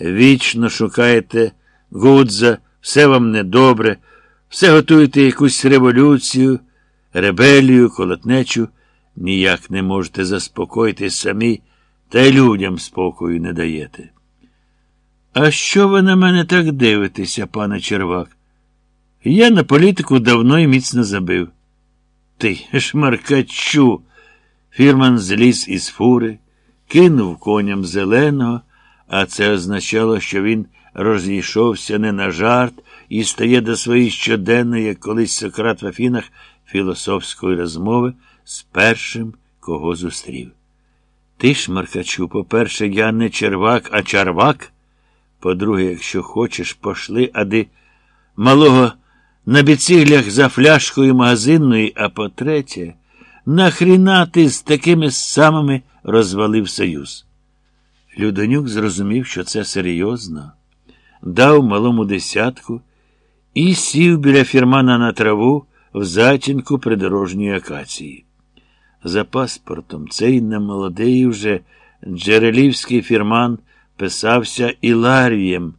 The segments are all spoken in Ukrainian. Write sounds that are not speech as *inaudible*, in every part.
вічно шукаєте гудза, все вам недобре, все готуєте якусь революцію, ребелію, колотнечу, ніяк не можете заспокоїтись самі, та й людям спокою не даєте. А що ви на мене так дивитеся, пане Червак? Я на політику давно і міцно забив. Ти, *laughs* шмаркачу. Фірман зліз із фури, кинув коням зеленого, а це означало, що він розійшовся не на жарт і стає до своєї щоденної, як колись Сократ в Афінах, філософської розмови з першим, кого зустрів. Ти, шмаркачу, по-перше, я не червак, а чарвак. По-друге, якщо хочеш, пошли, ади малого на біциглях за фляшкою магазинної, а по-третє, нахріна ти з такими самими розвалив союз. Людонюк зрозумів, що це серйозно, дав малому десятку і сів біля фірмана на траву в затінку придорожньої акації. За паспортом цей немолодий вже джерелівський фірман писався Іларієм,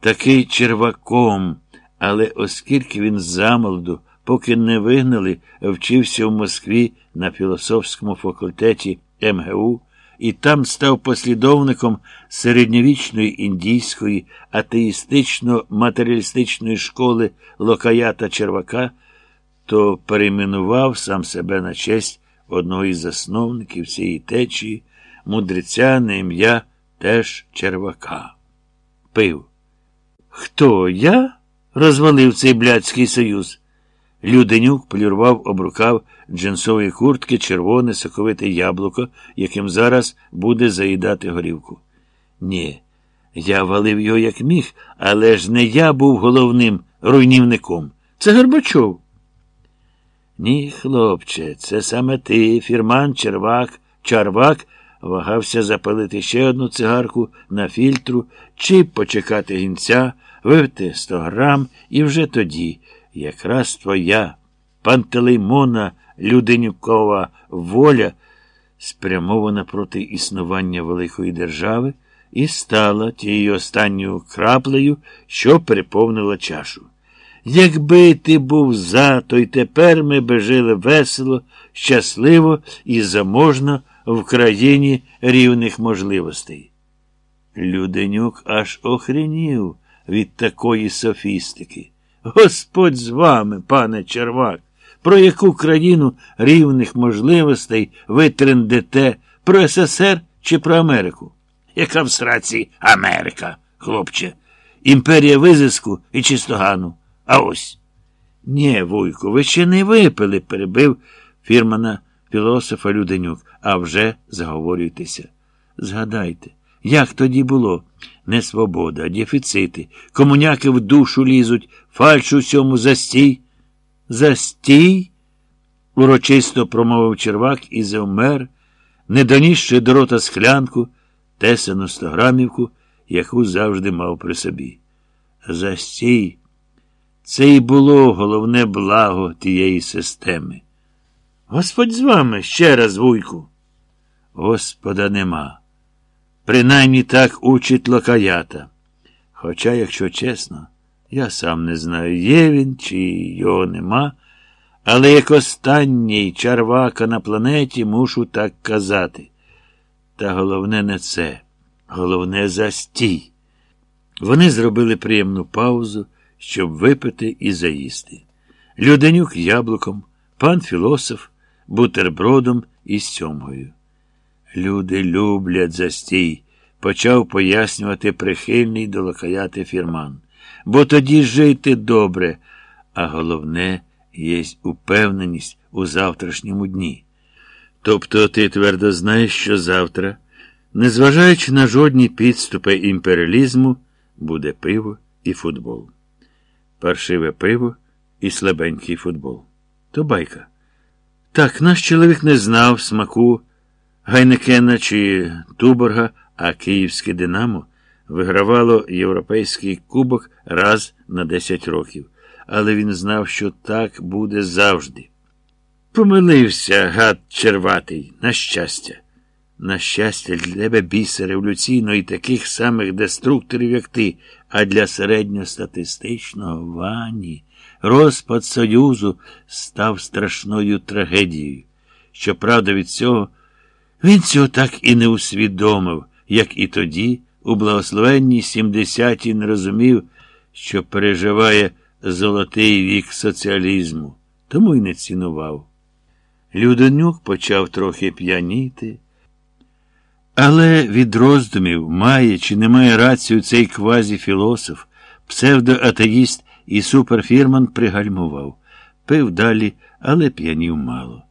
такий черваком, але оскільки він замолоду, поки не вигнали, вчився в Москві на філософському факультеті МГУ і там став послідовником середньовічної індійської атеїстично-матеріалістичної школи Локаята Червака, то перейменував сам себе на честь одного із засновників цієї течії, мудреця на ім'я теж Червака. Пив. Хто я? розвалив цей блядський союз. Люденюк полірвав обрукав джинсової куртки червоне соковите яблуко, яким зараз буде заїдати горівку. Ні, я валив його як міг, але ж не я був головним руйнівником. Це Горбачов. Ні, хлопче, це саме ти, фірман, червак, чарвак, вагався запалити ще одну цигарку на фільтру чи почекати гінця, випити сто грам, і вже тоді, якраз твоя пантелеймона Люденюкова воля, спрямована проти існування великої держави, і стала тією останньою краплею, що переповнила чашу. Якби ти був за, то й тепер ми би жили весело, щасливо і заможно в країні рівних можливостей. Люденюк аж охренів від такої софістики. Господь з вами, пане Червак, про яку країну рівних можливостей ви трендете, про СССР чи про Америку? Яка в сраці Америка, хлопче, імперія визиску і чистогану. А ось. Нє, Вуйку, ви ще не випили, перебив фірмана філософа Люденюк, а вже заговорюйтеся. Згадайте, як тоді було? Не свобода, а дефіцити. Комуняки в душу лізуть, фальш у цьому застій. Застій? урочисто промовив червак і завмер, не донісши до рота склянку, тесану стограмівку, яку завжди мав при собі. Застій. Це й було головне благо тієї системи. Господь з вами ще раз, вуйку. Господа нема. Принаймні так учить локаята. Хоча, якщо чесно, я сам не знаю, є він чи його нема, але як останній чарвака на планеті мушу так казати. Та головне не це, головне застій. Вони зробили приємну паузу, щоб випити і заїсти. Люденюк яблуком, пан філософ, бутербродом і сьомгою. Люди люблять застій, почав пояснювати прихильний до локаяти фірман. Бо тоді жити добре, а головне є упевненість у завтрашньому дні. Тобто ти твердо знаєш, що завтра, незважаючи на жодні підступи імперіалізму, буде пиво і футбол. Паршиве пиво і слабенький футбол. То байка. Так, наш чоловік не знав смаку. Гайнекена чи Туборга, а Київське Динамо вигравало Європейський кубок раз на 10 років, але він знав, що так буде завжди. Помилився, гад черватий, на щастя. На щастя, для тебе біса революційного і таких самих деструкторів, як ти, а для середньостатистичного Вані розпад Союзу став страшною трагедією. Щоправда, від цього він цього так і не усвідомив, як і тоді, у благословенній сімдесятій не розумів, що переживає золотий вік соціалізму, тому й не цінував. Людонюк почав трохи п'яніти. Але від роздумів має чи не має рацію цей квазіфілософ, псевдоатеїст і суперфірман пригальмував. Пив далі, але п'янів мало.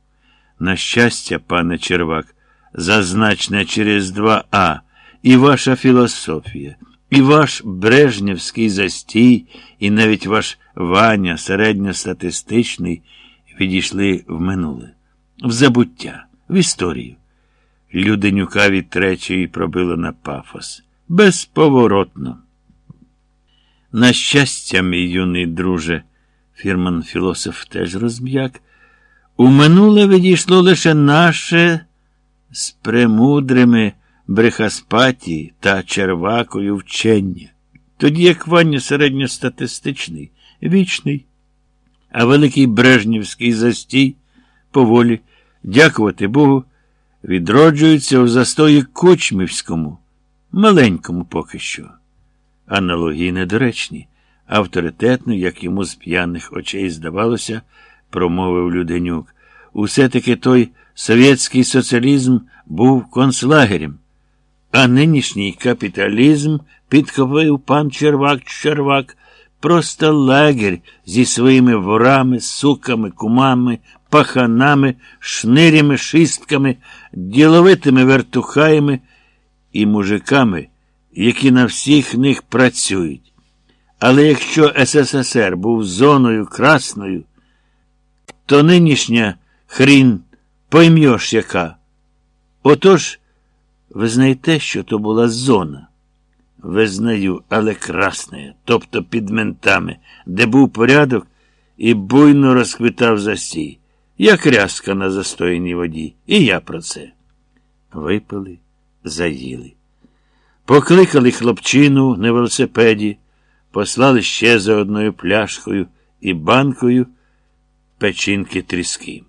На щастя, пане Червак, зазначне через два А, і ваша філософія, і ваш Брежнівський застій, і навіть ваш Ваня середньостатистичний відійшли в минуле, в забуття, в історію. Люденюка від третьої пробило на пафос. Безповоротно. На щастя, мій юний друже, фірман філософ теж розм'як, у минуле відійшло лише наше з премудрими брехаспаті та червакою вчення. Тоді як Ваня середньостатистичний, вічний, а великий Брежнівський застій поволі, дякувати Богу, відроджується у застої Кучмівському, маленькому поки що. Аналогії недоречні, авторитетно, як йому з п'яних очей здавалося, промовив Люденюк. Усе таки той совєтський соціалізм був концлагерем, а нинішній капіталізм підхопив пан Червак Червак, просто лагерь зі своїми ворами, суками, кумами, паханами, шнирями, шистками, діловитими вертухаями і мужиками, які на всіх них працюють. Але якщо СССР був зоною красною, то нинішня хрін поймеш яка. Отож, ви знаєте, що то була зона. Визнаю, але красна, тобто під ментами, де був порядок і буйно розквитав застій, як рязка на застояній воді. І я про це. Випили, заїли. Покликали хлопчину на велосипеді, послали ще за одною пляшкою і банкою печінки тріски.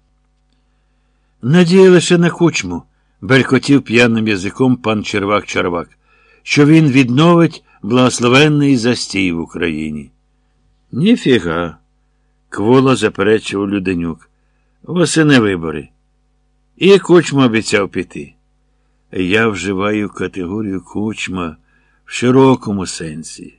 Надія лише на кучму, белькотів п'яним язиком пан Червак Чарвак, що він відновить благословенний застій в Україні. Ніфіга, кволо заперечував Люденюк. Восени вибори. І кучма обіцяв піти. Я вживаю категорію кучма в широкому сенсі.